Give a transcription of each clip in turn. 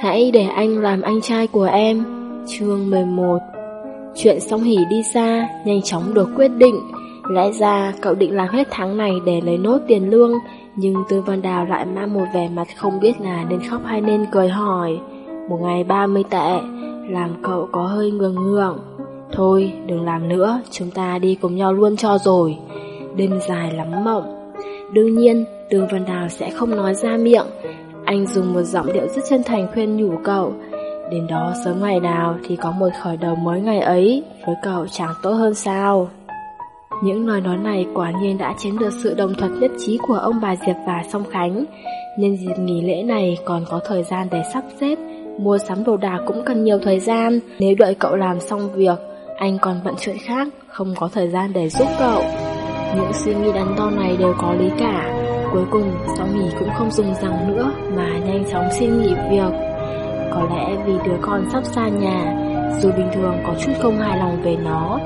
Hãy để anh làm anh trai của em. Chương 11 Chuyện song hỉ đi xa, Nhanh chóng được quyết định. Lẽ ra, cậu định làm hết tháng này Để lấy nốt tiền lương, Nhưng Tư Văn Đào lại mang một vẻ mặt Không biết là nên khóc hay nên cười hỏi. Một ngày 30 tệ, Làm cậu có hơi ngường ngượng. Thôi, đừng làm nữa, Chúng ta đi cùng nhau luôn cho rồi. Đêm dài lắm mộng. Đương nhiên Tương Văn Đào sẽ không nói ra miệng. Anh dùng một giọng điệu rất chân thành khuyên nhủ cậu. Đến đó sớm ngày nào thì có một khởi đầu mới ngày ấy, Với cậu chẳng tốt hơn sao. Những lời nói này quả nhiên đã chiếm được sự đồng thuận nhất trí của ông bà Diệp và Song Khánh. Nhân dịp nghỉ lễ này còn có thời gian để sắp xếp, Mua sắm đồ đạc cũng cần nhiều thời gian. Nếu đợi cậu làm xong việc, Anh còn bận chuyện khác, Không có thời gian để giúp cậu. Những suy nghĩ đắn đo này đều có lý cả. Cuối cùng Song Hỷ cũng không dùng rằng nữa Mà nhanh chóng xin nghỉ việc. Có lẽ vì đứa con sắp xa nhà, Dù bình thường có chút không hài lòng về nó,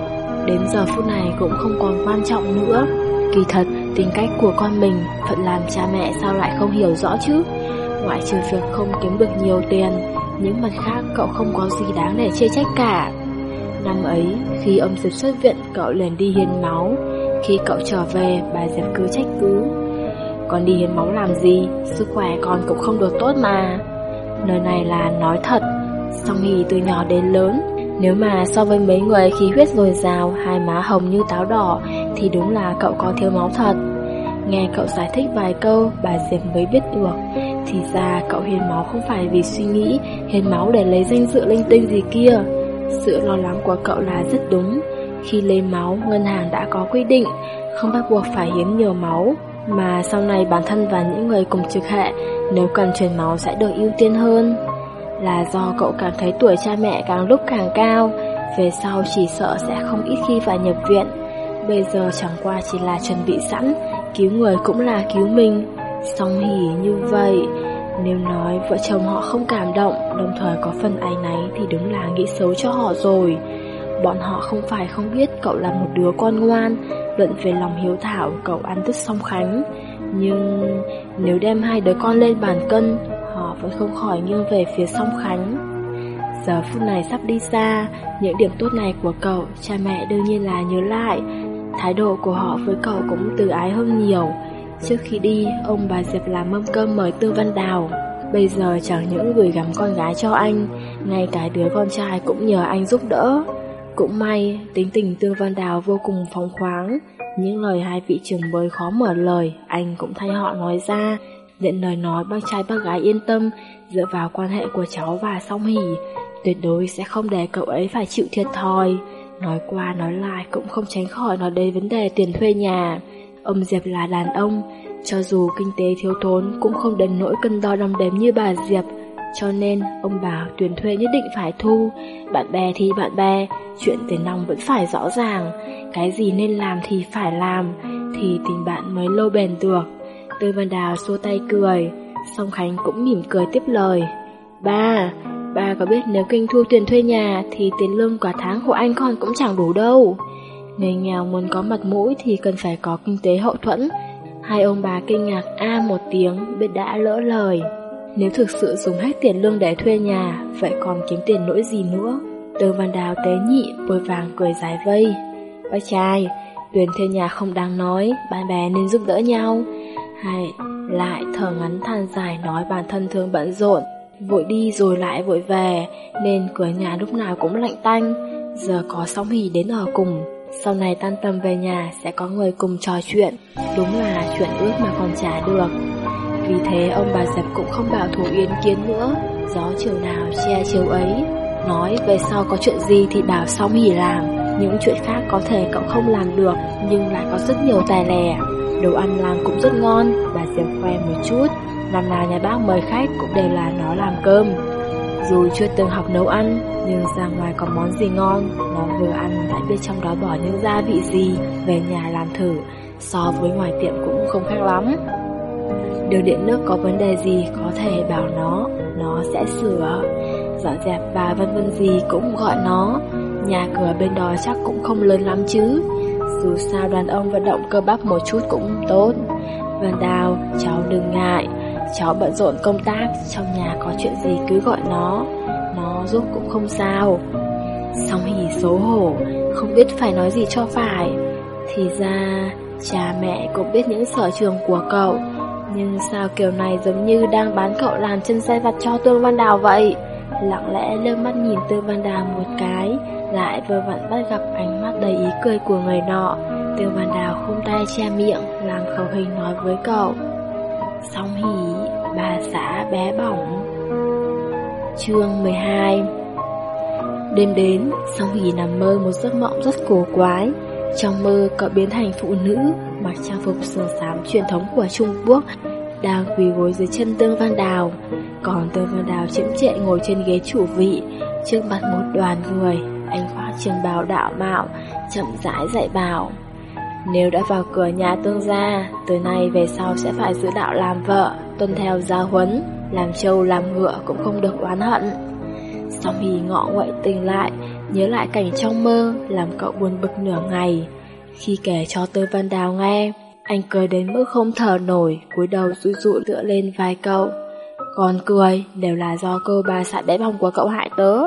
Đến giờ phút này cũng không còn quan trọng nữa. Kỳ thật, tính cách của con mình Phận làm cha mẹ sao lại không hiểu rõ chứ? Ngoại trừ việc không kiếm được nhiều tiền, Những mặt khác cậu không có gì đáng để chê trách cả. Năm ấy, khi ông Diệp xuất viện, Cậu liền đi hiến máu. Khi cậu trở về, bà Diệp cứ trách cứ. Con đi hiến máu làm gì, Sức khỏe con cũng không được tốt mà. Nơi này là nói thật, Song Hỷ từ nhỏ đến lớn, Nếu mà so với mấy người khí huyết dồi dào, Hai má hồng như táo đỏ, Thì đúng là cậu có thiếu máu thật. Nghe cậu giải thích vài câu, Bà Diệp mới biết được, Thì ra cậu hiến máu không phải vì suy nghĩ, Hiến máu để lấy danh dự linh tinh gì kia. Sự lo lắng của cậu là rất đúng, Khi lấy máu, Ngân hàng đã có quy định, Không bắt buộc phải hiến nhiều máu mà sau này bản thân và những người cùng trực hệ nếu cần truyền máu sẽ được ưu tiên hơn. Là do cậu cảm thấy tuổi cha mẹ càng lúc càng cao, về sau chỉ sợ sẽ không ít khi phải nhập viện. Bây giờ chẳng qua chỉ là chuẩn bị sẵn, cứu người cũng là cứu mình. Song hỉ như vậy, nếu nói vợ chồng họ không cảm động, đồng thời có phần ái náy thì đúng là nghĩ xấu cho họ rồi. Bọn họ không phải không biết cậu là một đứa con ngoan, luận về lòng hiếu thảo cậu ăn tức song khánh. Nhưng nếu đem hai đứa con lên bàn cân, họ vẫn không khỏi nghiêng về phía song khánh. Giờ phút này sắp đi xa, những điểm tốt này của cậu, cha mẹ đương nhiên là nhớ lại. Thái độ của họ với cậu cũng từ ái hơn nhiều. Trước khi đi, ông bà Diệp làm mâm cơm mời Tư Văn Đào. Bây giờ chẳng những gửi gắm con gái cho anh, ngay cả đứa con trai cũng nhờ anh giúp đỡ. Cũng may, tính tình Tương Văn Đào vô cùng phóng khoáng, những lời hai vị trưởng bối khó mở lời, anh cũng thay họ nói ra, nhận lời nói bác trai bác gái yên tâm, dựa vào quan hệ của cháu và song hỉ, tuyệt đối sẽ không để cậu ấy phải chịu thiệt thòi. Nói qua nói lại cũng không tránh khỏi nói đến vấn đề tiền thuê nhà. Ông Diệp là đàn ông, cho dù kinh tế thiếu thốn cũng không đến nỗi cân đo đong đếm như bà Diệp, cho nên ông bà tuyển thuê nhất định phải thu. Bạn bè thì bạn bè Chuyện tiền nong vẫn phải rõ ràng. Cái gì nên làm thì phải làm Thì tình bạn mới lâu bền được. Tư Văn Đào xua tay cười Song Khánh cũng mỉm cười tiếp lời. Ba, ba có biết nếu kinh thu tiền thuê nhà Thì tiền lương cả tháng của anh con cũng chẳng đủ đâu. Người nghèo muốn có mặt mũi thì cần phải có kinh tế hậu thuẫn. Hai ông bà kinh ngạc a một tiếng biết đã lỡ lời nếu thực sự dùng hết tiền lương để thuê nhà, vậy còn kiếm tiền nỗi gì nữa? Đường văn đào tế nhị vội vàng cười giải vây. Bác trai, tiền thuê nhà không đáng nói, bạn bè nên giúp đỡ nhau. Hay lại thở ngắn than dài nói bản thân thương bận rộn, vội đi rồi lại vội về, nên cửa nhà lúc nào cũng lạnh tanh. Giờ có sóng hỉ đến ở cùng, sau này tan tầm về nhà sẽ có người cùng trò chuyện. Đúng là chuyện ước mà còn trả được. Vì thế, ông bà dẹp cũng không bảo thủ yên kiến nữa. Gió chiều nào che chiều ấy. Nói về sau có chuyện gì thì bảo xong hỉ làm. Những chuyện khác có thể cậu không làm được, Nhưng lại có rất nhiều tài lẻ. Đồ ăn làm cũng rất ngon, Bà Diệp khoe một chút. Năm nào nhà bác mời khách cũng đều là nó làm cơm. Dù chưa từng học nấu ăn, Nhưng ra ngoài có món gì ngon, Nó vừa ăn đã biết trong đó bỏ những gia vị gì, Về nhà làm thử. So với ngoài tiệm cũng không khác lắm. Đường điện nước có vấn đề gì có thể bảo nó, nó sẽ sửa. Dọn dẹp và vân vân gì cũng gọi nó. Nhà cửa bên đó chắc cũng không lớn lắm chứ. Dù sao đàn ông vận động cơ bắp một chút cũng tốt. Vân Đào, cháu đừng ngại. cháu bận rộn công tác, trong nhà có chuyện gì cứ gọi nó, nó giúp cũng không sao. Song hỉ xấu hổ, không biết phải nói gì cho phải. Thì ra, cha mẹ cũng biết những sở trường của cậu, nhưng sao kiểu này giống như đang bán cậu làm chân xe vặt cho Tương Văn Đào vậy? Lặng lẽ lơ mắt nhìn Tương Văn Đào một cái, lại vừa vặn bắt gặp ánh mắt đầy ý cười của người nọ. Tương Văn Đào khung tay che miệng, làm khẩu hình nói với cậu. Song hỉ, bà xã bé bỏng. Chương 12 Đêm đến, Song hỉ nằm mơ một giấc mộng rất cổ quái. Trong mơ, cậu biến thành phụ nữ, mặc trang phục sườn xám truyền thống của Trung Quốc, đang quỳ gối dưới chân Tương Văn Đào. Còn Tương Văn Đào chậm trệ ngồi trên ghế chủ vị, trước mặt một đoàn người, anh khoác trường bào đạo mạo, chậm rãi dạy bảo. Nếu đã vào cửa nhà tương gia, từ nay về sau sẽ phải giữ đạo làm vợ, tuân theo gia huấn, làm trâu làm ngựa cũng không được oán hận. Song Hì ngọ nguậy tỉnh lại, nhớ lại cảnh trong mơ, làm cậu buồn bực nửa ngày. Khi kể cho Tư Văn Đào nghe, anh cười đến mức không thở nổi, cúi đầu rụi rụi tựa lên vai cậu. Còn cười đều là do cô bà xã bé bỏng của cậu hại tớ.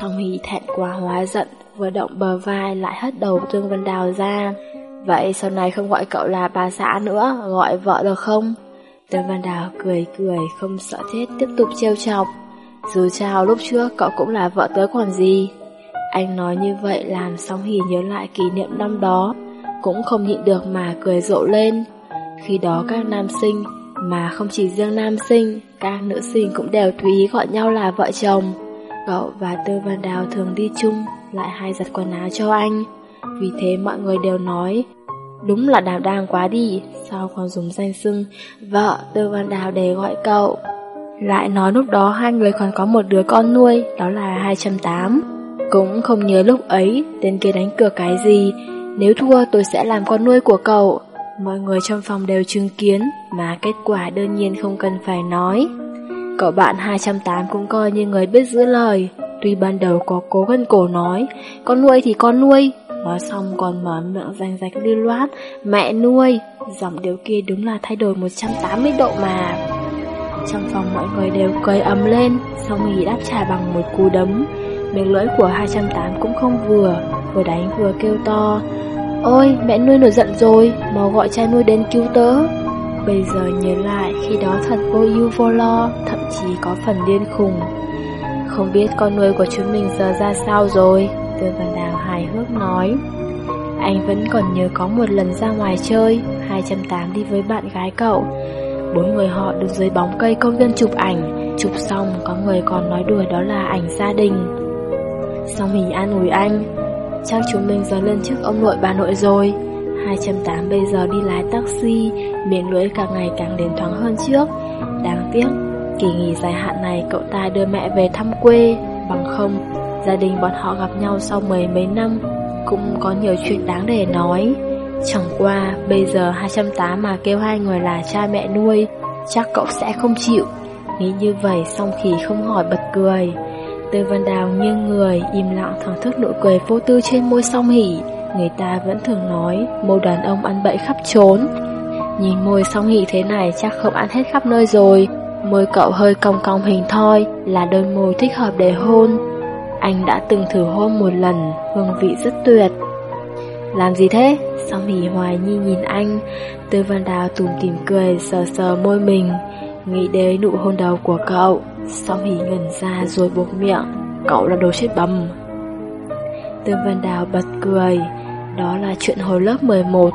Song Hy thẹn quá hóa giận, vừa động bờ vai lại hất đầu Tương Văn Đào ra. Vậy sau này không gọi cậu là bà xã nữa, gọi vợ được không? Tương Văn Đào cười cười, không sợ chết, tiếp tục trêu chọc. Dù sao lúc trước cậu cũng là vợ tớ còn gì. Anh nói như vậy làm xong Hì nhớ lại kỷ niệm năm đó, cũng không nhịn được mà cười rộ lên. Khi đó các nam sinh, mà không chỉ riêng nam sinh, các nữ sinh cũng đều tùy ý gọi nhau là vợ chồng. Cậu và Tư Văn Đào thường đi chung, lại hay giặt quần áo cho anh. Vì thế mọi người đều nói, đúng là đào đang quá đi, sao còn dùng danh xưng vợ Tư Văn Đào để gọi cậu. Lại nói lúc đó hai người còn có một đứa con nuôi, đó là 208. Cũng không nhớ lúc ấy tên kia đánh cược cái gì, nếu thua tôi sẽ làm con nuôi của cậu. Mọi người trong phòng đều chứng kiến, mà kết quả đương nhiên không cần phải nói. Cậu bạn 208 cũng coi như người biết giữ lời, tuy ban đầu có cố gân cổ nói, con nuôi thì con nuôi, nói xong còn mở miệng danh rạch lưu loát, mẹ nuôi, giọng điều kia đúng là thay đổi 180 độ mà. Trong phòng mọi người đều cười ấm lên, xong nghỉ đáp trả bằng một cú đấm miếng lưỡi của 208 cũng không vừa, vừa đánh vừa kêu to. Ôi, mẹ nuôi nổi giận rồi, mau gọi cha nuôi đến cứu tớ. Bây giờ nhớ lại khi đó thật vô ưu vô lo, thậm chí có phần điên khùng. Không biết con nuôi của chúng mình giờ ra sao rồi, tôi Văn Đào hài hước nói. Anh vẫn còn nhớ có một lần ra ngoài chơi, 208 đi với bạn gái cậu. Bốn người họ đứng dưới bóng cây công viên chụp ảnh, chụp xong có người còn nói đùa đó là ảnh gia đình. Xong mình an ủi anh, chắc chúng mình giờ lên trước ông nội bà nội rồi. 208 bây giờ đi lái taxi, miệng lưỡi càng ngày càng đến thoáng hơn trước. Đáng tiếc, kỳ nghỉ dài hạn này cậu ta đưa mẹ về thăm quê, bằng không, gia đình bọn họ gặp nhau sau mười mấy năm, cũng có nhiều chuyện đáng để nói. Chẳng qua, bây giờ 208 mà kêu hai người là cha mẹ nuôi, chắc cậu sẽ không chịu. Nghĩ như vậy xong khi không hỏi bật cười. Tư Văn Đào nghiêng người, im lặng thưởng thức nụ cười vô tư trên môi song hỉ. Người ta vẫn thường nói, môi đàn ông ăn bậy khắp trốn. Nhìn môi song hỉ thế này chắc không ăn hết khắp nơi rồi. Môi cậu hơi cong cong hình thoi, là đôi môi thích hợp để hôn. Anh đã từng thử hôn một lần, hương vị rất tuyệt. Làm gì thế? Song hỉ hoài nhi nhìn anh Tư Văn Đào tủm tỉm cười Sờ sờ môi mình Nghĩ đến nụ hôn đầu của cậu Song Hỷ ngẩn ra rồi buộc miệng Cậu là đồ chết bầm. Tương Văn Đào bật cười Đó là chuyện hồi lớp 11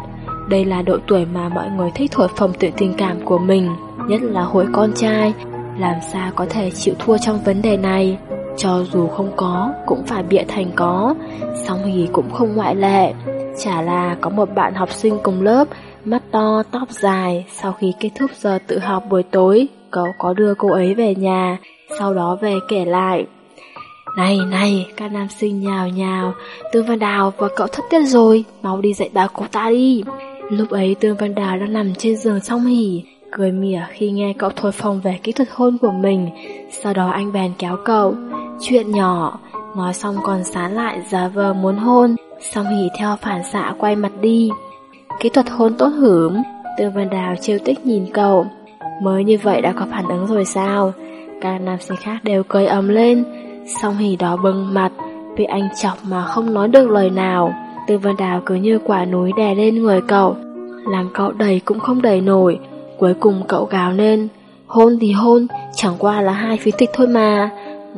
Đây là độ tuổi mà mọi người thích thổi phồng tự tình cảm của mình Nhất là hội con trai. Làm sao có thể chịu thua trong vấn đề này? Cho dù không có Cũng phải bịa thành có. Song hỉ cũng không ngoại lệ. Chả là có một bạn học sinh cùng lớp, mắt to, tóc dài, sau khi kết thúc giờ tự học buổi tối, cậu có đưa cô ấy về nhà, sau đó về kể lại. Này này, các nam sinh nhào nhào, Tương Văn Đào và cậu thất tiết rồi, mau đi dạy bà cô ta đi. Lúc ấy Tương Văn Đào đang nằm trên giường song hỉ, cười mỉa khi nghe cậu thổi phòng về kỹ thuật hôn của mình, sau đó anh bèn kéo cậu. Chuyện nhỏ, nói xong còn sán lại giả vờ muốn hôn, Song hỉ theo phản xạ quay mặt đi Kỹ thuật hôn tốt hưởng Tương Văn Đào trêu tích nhìn cậu Mới như vậy đã có phản ứng rồi sao? Các nam sinh khác đều cười ấm lên, song hỉ đó bừng mặt, bị anh chọc mà không nói được lời nào. Tư Vân Đào cứ như quả núi đè lên người cậu, làm cậu đẩy cũng không đẩy nổi. Cuối cùng cậu gào lên, hôn thì hôn, chẳng qua là hai phí tịch thôi mà.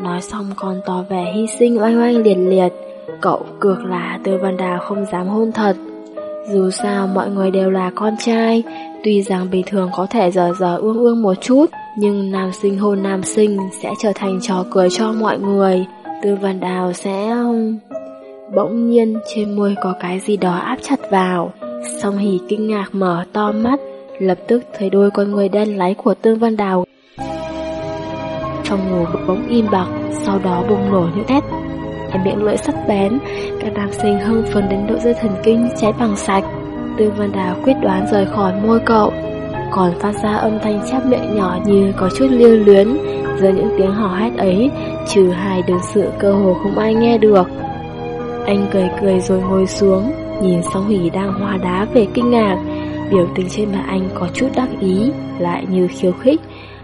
Nói xong còn tỏ vẻ hy sinh oanh oanh liệt liệt. Cậu cược là Tư Văn Đào không dám hôn thật. Dù sao mọi người đều là con trai, tuy rằng bình thường có thể giờ giờ ương ương một chút, nhưng nam sinh hôn nam sinh sẽ trở thành trò cười cho mọi người. Tư Văn Đào sẽ... Um, bỗng nhiên trên môi có cái gì đó áp chặt vào, song hỉ kinh ngạc mở to mắt, lập tức thấy đôi con người đen láy của Tương Văn Đào. Trong ngủ bỗng im bặt, sau đó bùng nổ những thét cái miệng lưỡi sắc bén, các nam sinh hưng phấn đến độ dây thần kinh cháy bằng sạch. Tư Văn Đào quyết đoán rời khỏi môi cậu, còn phát ra âm thanh chép miệng nhỏ như có chút lưu luyến. Giữa những tiếng hò hét ấy, trừ hai đường sự cơ hồ không ai nghe được. Anh cười cười rồi ngồi xuống, nhìn song hỉ đang hoa đá về kinh ngạc. Biểu tình trên mặt anh có chút đắc ý, lại như khiêu khích,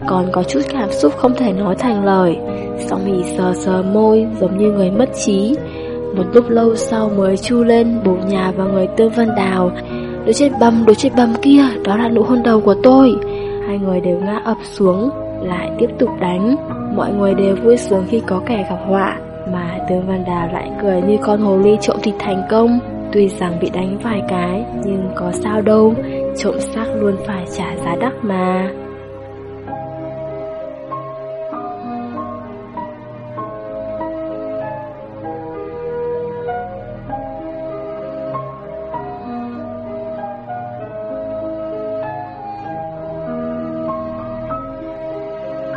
còn có chút cảm xúc không thể nói thành lời. Song hỉ sờ sờ môi giống như người mất trí. Một lúc lâu sau mới chu lên bổ nhà vào người Tương Văn Đào. Đứa chết bầm, đứa chết bầm kia, đó là nụ hôn đầu của tôi. Hai người đều ngã ập xuống, lại tiếp tục đánh. Mọi người đều vui sướng khi có kẻ gặp họa, mà Tương Văn Đào lại cười như con hồ ly trộm thịt thành công. Tuy rằng bị đánh vài cái, nhưng có sao đâu, trộm xác luôn phải trả giá đắt mà.